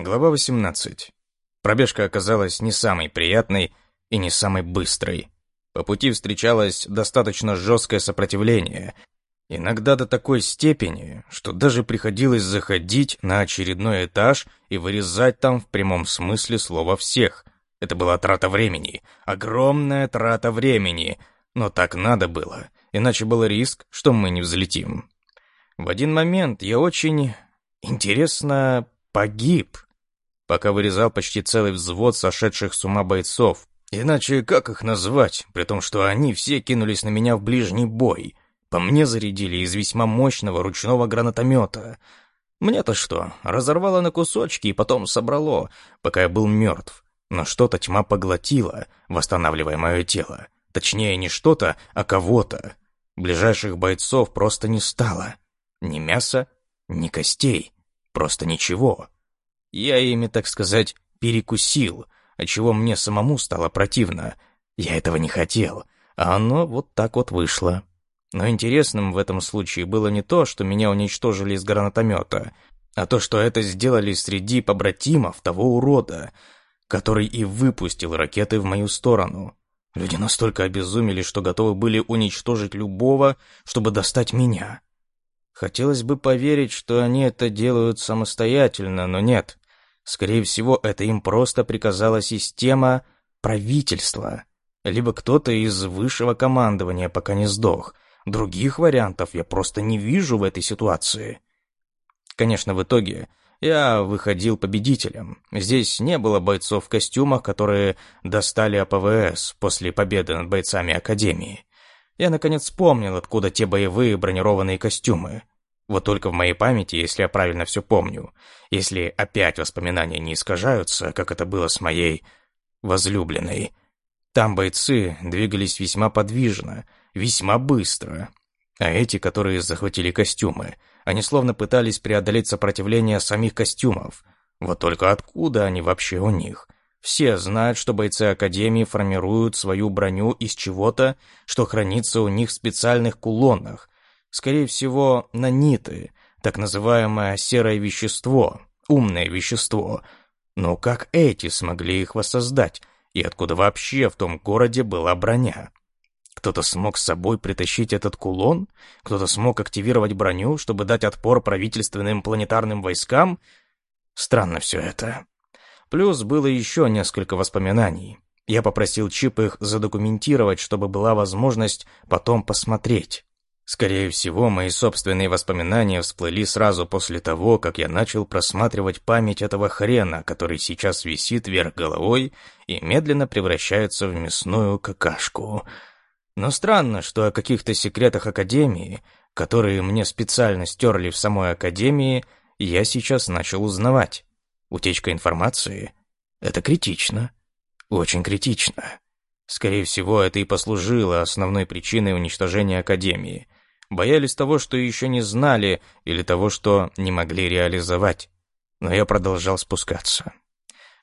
Глава 18. Пробежка оказалась не самой приятной и не самой быстрой. По пути встречалось достаточно жесткое сопротивление, иногда до такой степени, что даже приходилось заходить на очередной этаж и вырезать там в прямом смысле слова всех. Это была трата времени, огромная трата времени, но так надо было, иначе был риск, что мы не взлетим. В один момент я очень, интересно, погиб пока вырезал почти целый взвод сошедших с ума бойцов. Иначе как их назвать, при том, что они все кинулись на меня в ближний бой. По мне зарядили из весьма мощного ручного гранатомета. Мне-то что, разорвало на кусочки и потом собрало, пока я был мертв. Но что-то тьма поглотила, восстанавливая мое тело. Точнее, не что-то, а кого-то. Ближайших бойцов просто не стало. Ни мяса, ни костей. Просто ничего. Я ими, так сказать, перекусил, отчего мне самому стало противно. Я этого не хотел, а оно вот так вот вышло. Но интересным в этом случае было не то, что меня уничтожили из гранатомета, а то, что это сделали среди побратимов того урода, который и выпустил ракеты в мою сторону. Люди настолько обезумели, что готовы были уничтожить любого, чтобы достать меня. Хотелось бы поверить, что они это делают самостоятельно, но нет. Скорее всего, это им просто приказала система правительства. Либо кто-то из высшего командования пока не сдох. Других вариантов я просто не вижу в этой ситуации. Конечно, в итоге я выходил победителем. Здесь не было бойцов в костюмах, которые достали АПВС после победы над бойцами Академии. Я наконец вспомнил, откуда те боевые бронированные костюмы. Вот только в моей памяти, если я правильно все помню, если опять воспоминания не искажаются, как это было с моей возлюбленной, там бойцы двигались весьма подвижно, весьма быстро. А эти, которые захватили костюмы, они словно пытались преодолеть сопротивление самих костюмов. Вот только откуда они вообще у них? Все знают, что бойцы Академии формируют свою броню из чего-то, что хранится у них в специальных кулонах, Скорее всего, наниты, так называемое серое вещество, умное вещество. Но как эти смогли их воссоздать? И откуда вообще в том городе была броня? Кто-то смог с собой притащить этот кулон? Кто-то смог активировать броню, чтобы дать отпор правительственным планетарным войскам? Странно все это. Плюс было еще несколько воспоминаний. Я попросил Чип их задокументировать, чтобы была возможность потом посмотреть. Скорее всего, мои собственные воспоминания всплыли сразу после того, как я начал просматривать память этого хрена, который сейчас висит вверх головой и медленно превращается в мясную какашку. Но странно, что о каких-то секретах Академии, которые мне специально стерли в самой Академии, я сейчас начал узнавать. Утечка информации — это критично. Очень критично. Скорее всего, это и послужило основной причиной уничтожения Академии — Боялись того, что еще не знали, или того, что не могли реализовать. Но я продолжал спускаться.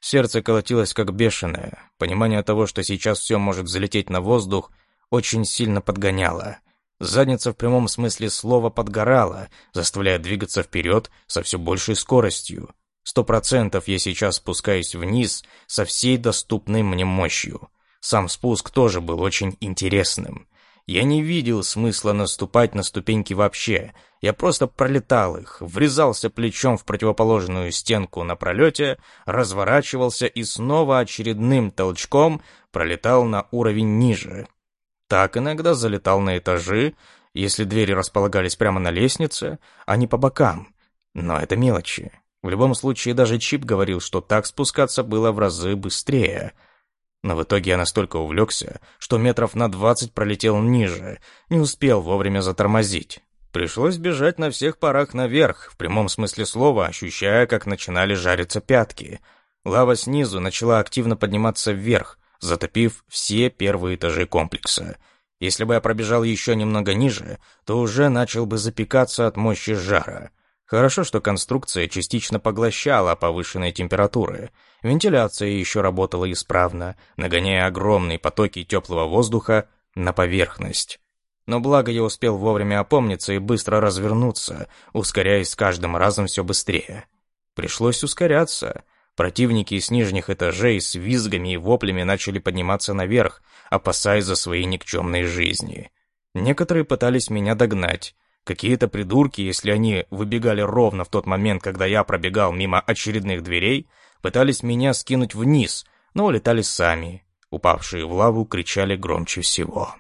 Сердце колотилось как бешеное. Понимание того, что сейчас все может взлететь на воздух, очень сильно подгоняло. Задница в прямом смысле слова подгорала, заставляя двигаться вперед со все большей скоростью. Сто процентов я сейчас спускаюсь вниз со всей доступной мне мощью. Сам спуск тоже был очень интересным. Я не видел смысла наступать на ступеньки вообще. Я просто пролетал их, врезался плечом в противоположную стенку на пролете, разворачивался и снова очередным толчком пролетал на уровень ниже. Так иногда залетал на этажи, если двери располагались прямо на лестнице, а не по бокам. Но это мелочи. В любом случае, даже Чип говорил, что так спускаться было в разы быстрее — но в итоге я настолько увлекся, что метров на двадцать пролетел ниже, не успел вовремя затормозить. Пришлось бежать на всех парах наверх, в прямом смысле слова, ощущая, как начинали жариться пятки. Лава снизу начала активно подниматься вверх, затопив все первые этажи комплекса. Если бы я пробежал еще немного ниже, то уже начал бы запекаться от мощи жара — Хорошо, что конструкция частично поглощала повышенные температуры. Вентиляция еще работала исправно, нагоняя огромные потоки теплого воздуха на поверхность. Но благо я успел вовремя опомниться и быстро развернуться, ускоряясь с каждым разом все быстрее. Пришлось ускоряться. Противники с нижних этажей с визгами и воплями начали подниматься наверх, опасаясь за свои никчемные жизни. Некоторые пытались меня догнать. Какие-то придурки, если они выбегали ровно в тот момент, когда я пробегал мимо очередных дверей, пытались меня скинуть вниз, но улетали сами. Упавшие в лаву кричали громче всего.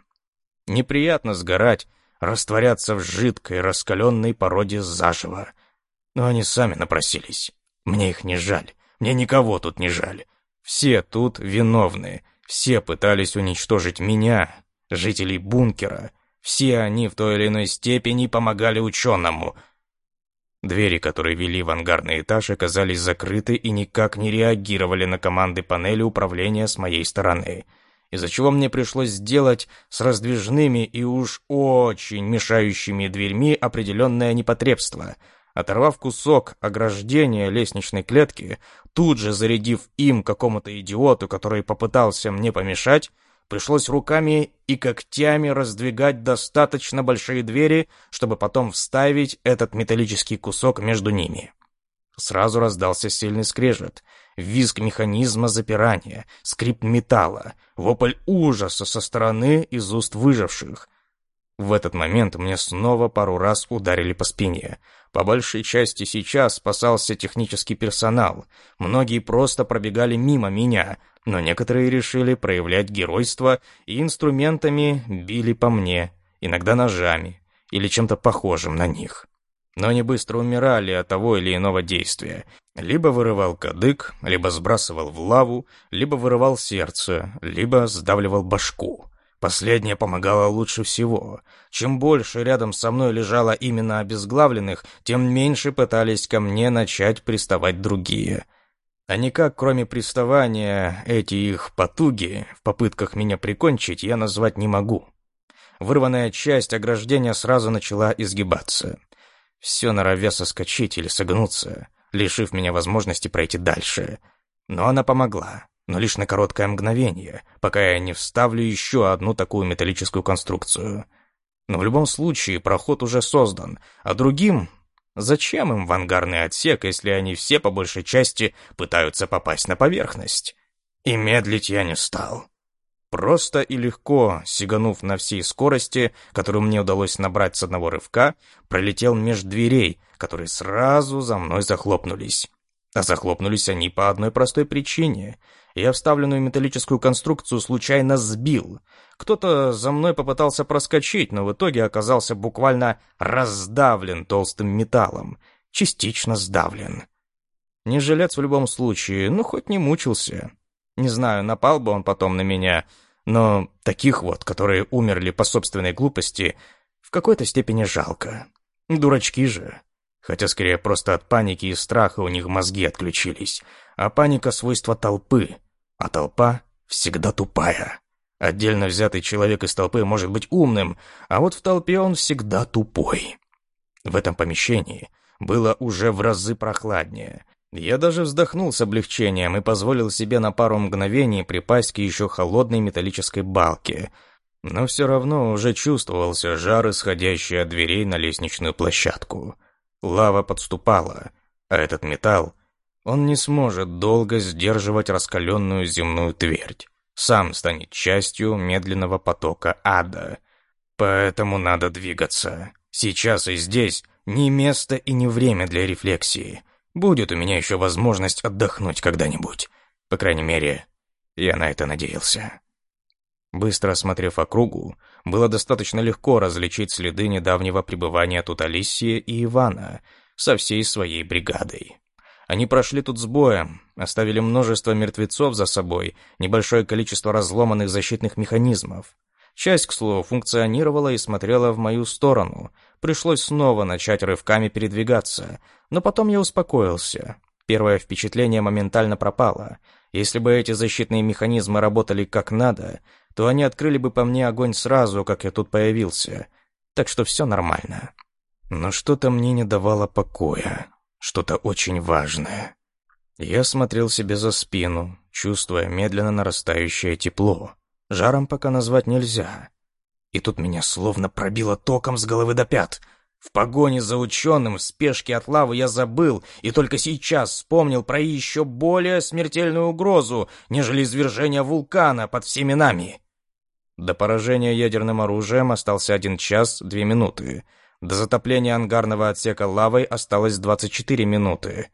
Неприятно сгорать, растворяться в жидкой, раскаленной породе заживо. Но они сами напросились. Мне их не жаль. Мне никого тут не жаль. Все тут виновны. Все пытались уничтожить меня, жителей бункера. Все они в той или иной степени помогали ученому. Двери, которые вели в ангарный этаж, оказались закрыты и никак не реагировали на команды панели управления с моей стороны из-за чего мне пришлось сделать с раздвижными и уж очень мешающими дверьми определенное непотребство. Оторвав кусок ограждения лестничной клетки, тут же зарядив им какому-то идиоту, который попытался мне помешать, пришлось руками и когтями раздвигать достаточно большие двери, чтобы потом вставить этот металлический кусок между ними. Сразу раздался сильный скрежет, визг механизма запирания, скрип металла, вопль ужаса со стороны из уст выживших. В этот момент мне снова пару раз ударили по спине. По большей части сейчас спасался технический персонал. Многие просто пробегали мимо меня, но некоторые решили проявлять геройство и инструментами били по мне, иногда ножами или чем-то похожим на них но они быстро умирали от того или иного действия. Либо вырывал кадык, либо сбрасывал в лаву, либо вырывал сердце, либо сдавливал башку. Последнее помогало лучше всего. Чем больше рядом со мной лежало именно обезглавленных, тем меньше пытались ко мне начать приставать другие. А никак, кроме приставания, эти их потуги в попытках меня прикончить я назвать не могу. Вырванная часть ограждения сразу начала изгибаться все норовя соскочить или согнуться, лишив меня возможности пройти дальше. Но она помогла, но лишь на короткое мгновение, пока я не вставлю еще одну такую металлическую конструкцию. Но в любом случае проход уже создан, а другим... Зачем им в ангарный отсек, если они все по большей части пытаются попасть на поверхность? И медлить я не стал. Просто и легко, сиганув на всей скорости, которую мне удалось набрать с одного рывка, пролетел меж дверей, которые сразу за мной захлопнулись. А захлопнулись они по одной простой причине. Я вставленную металлическую конструкцию случайно сбил. Кто-то за мной попытался проскочить, но в итоге оказался буквально раздавлен толстым металлом. Частично сдавлен. Не жилец в любом случае, ну хоть не мучился. Не знаю, напал бы он потом на меня, но таких вот, которые умерли по собственной глупости, в какой-то степени жалко. Дурачки же. Хотя скорее просто от паники и страха у них мозги отключились. А паника — свойство толпы. А толпа всегда тупая. Отдельно взятый человек из толпы может быть умным, а вот в толпе он всегда тупой. В этом помещении было уже в разы прохладнее. Я даже вздохнул с облегчением и позволил себе на пару мгновений припасть к еще холодной металлической балке. Но все равно уже чувствовался жар, исходящий от дверей на лестничную площадку. Лава подступала, а этот металл, он не сможет долго сдерживать раскаленную земную твердь. Сам станет частью медленного потока ада. Поэтому надо двигаться. Сейчас и здесь не место и не время для рефлексии. Будет у меня еще возможность отдохнуть когда-нибудь. По крайней мере, я на это надеялся. Быстро осмотрев округу, было достаточно легко различить следы недавнего пребывания тут Алисии и Ивана со всей своей бригадой. Они прошли тут с боем, оставили множество мертвецов за собой, небольшое количество разломанных защитных механизмов. Часть, к слову, функционировала и смотрела в мою сторону. Пришлось снова начать рывками передвигаться, но потом я успокоился. Первое впечатление моментально пропало. Если бы эти защитные механизмы работали как надо, то они открыли бы по мне огонь сразу, как я тут появился. Так что все нормально. Но что-то мне не давало покоя. Что-то очень важное. Я смотрел себе за спину, чувствуя медленно нарастающее тепло. Жаром пока назвать нельзя. И тут меня словно пробило током с головы до пят. В погоне за ученым, в спешке от лавы я забыл и только сейчас вспомнил про еще более смертельную угрозу, нежели извержение вулкана под всеми нами. До поражения ядерным оружием остался один час две минуты. До затопления ангарного отсека лавой осталось 24 минуты.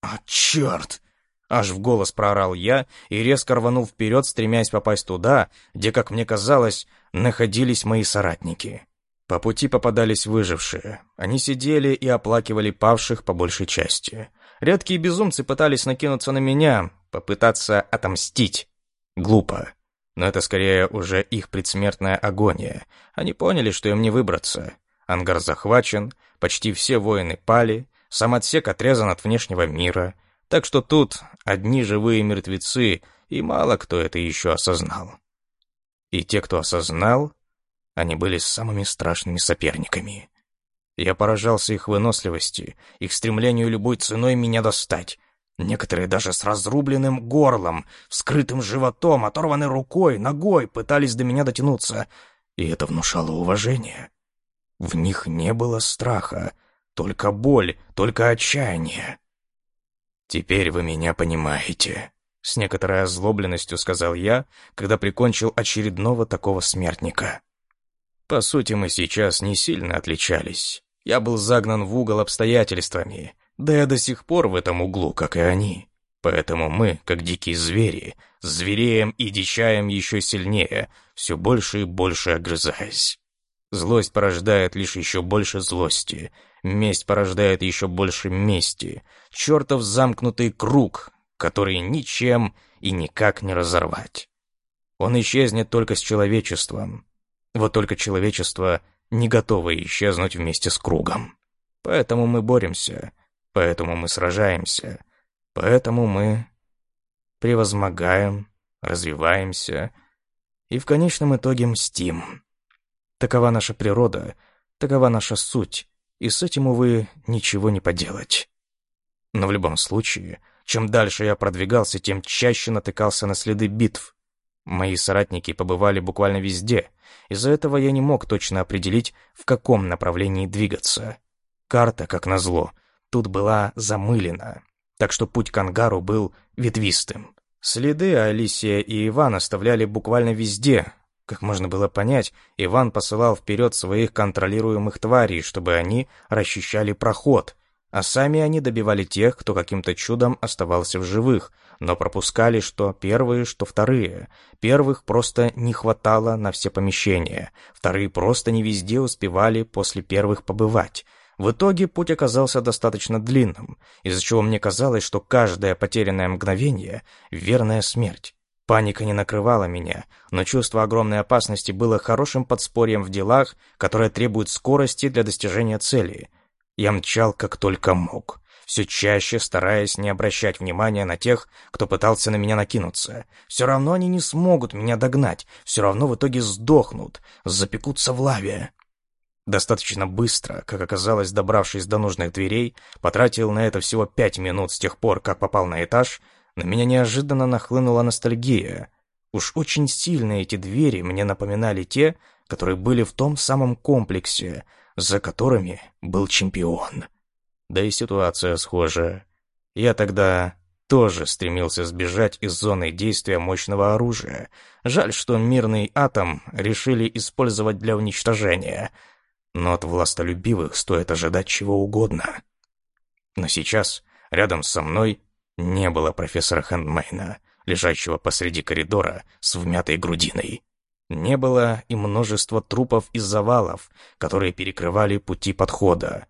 «А, черт!» Аж в голос проорал я и резко рванул вперед, стремясь попасть туда, где, как мне казалось, находились мои соратники. По пути попадались выжившие. Они сидели и оплакивали павших по большей части. Редкие безумцы пытались накинуться на меня, попытаться отомстить. Глупо. Но это скорее уже их предсмертная агония. Они поняли, что им не выбраться. Ангар захвачен, почти все воины пали, сам отсек отрезан от внешнего мира. Так что тут одни живые мертвецы, и мало кто это еще осознал. И те, кто осознал, они были самыми страшными соперниками. Я поражался их выносливости, их стремлению любой ценой меня достать. Некоторые даже с разрубленным горлом, вскрытым животом, оторванной рукой, ногой пытались до меня дотянуться, и это внушало уважение. В них не было страха, только боль, только отчаяние. «Теперь вы меня понимаете», — с некоторой озлобленностью сказал я, когда прикончил очередного такого смертника. По сути, мы сейчас не сильно отличались. Я был загнан в угол обстоятельствами, да я до сих пор в этом углу, как и они. Поэтому мы, как дикие звери, звереем и дичаем еще сильнее, все больше и больше огрызаясь. Злость порождает лишь еще больше злости, месть порождает еще больше мести, чертов замкнутый круг, который ничем и никак не разорвать. Он исчезнет только с человечеством, вот только человечество не готово исчезнуть вместе с кругом. Поэтому мы боремся, поэтому мы сражаемся, поэтому мы превозмогаем, развиваемся и в конечном итоге мстим. Такова наша природа, такова наша суть, и с этим, увы, ничего не поделать. Но в любом случае, чем дальше я продвигался, тем чаще натыкался на следы битв, Мои соратники побывали буквально везде. Из-за этого я не мог точно определить, в каком направлении двигаться. Карта, как назло, тут была замылена, так что путь к ангару был ветвистым. Следы Алисия и Иван оставляли буквально везде. Как можно было понять, Иван посылал вперед своих контролируемых тварей, чтобы они расчищали проход, а сами они добивали тех, кто каким-то чудом оставался в живых, но пропускали что первые, что вторые. Первых просто не хватало на все помещения, вторые просто не везде успевали после первых побывать. В итоге путь оказался достаточно длинным, из-за чего мне казалось, что каждое потерянное мгновение — верная смерть. Паника не накрывала меня, но чувство огромной опасности было хорошим подспорьем в делах, которые требуют скорости для достижения цели. Я мчал как только мог все чаще стараясь не обращать внимания на тех, кто пытался на меня накинуться. Все равно они не смогут меня догнать, все равно в итоге сдохнут, запекутся в лаве. Достаточно быстро, как оказалось, добравшись до нужных дверей, потратил на это всего пять минут с тех пор, как попал на этаж, на меня неожиданно нахлынула ностальгия. Уж очень сильно эти двери мне напоминали те, которые были в том самом комплексе, за которыми был чемпион. Да и ситуация схожая. Я тогда тоже стремился сбежать из зоны действия мощного оружия. Жаль, что мирный атом решили использовать для уничтожения. Но от властолюбивых стоит ожидать чего угодно. Но сейчас рядом со мной не было профессора Хэндмейна, лежащего посреди коридора с вмятой грудиной. Не было и множества трупов и завалов, которые перекрывали пути подхода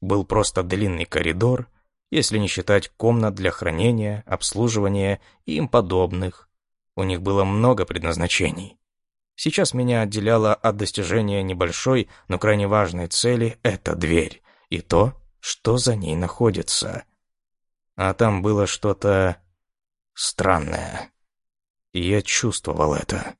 был просто длинный коридор, если не считать комнат для хранения, обслуживания и им подобных. У них было много предназначений. Сейчас меня отделяло от достижения небольшой, но крайне важной цели эта дверь и то, что за ней находится. А там было что-то странное. И я чувствовал это.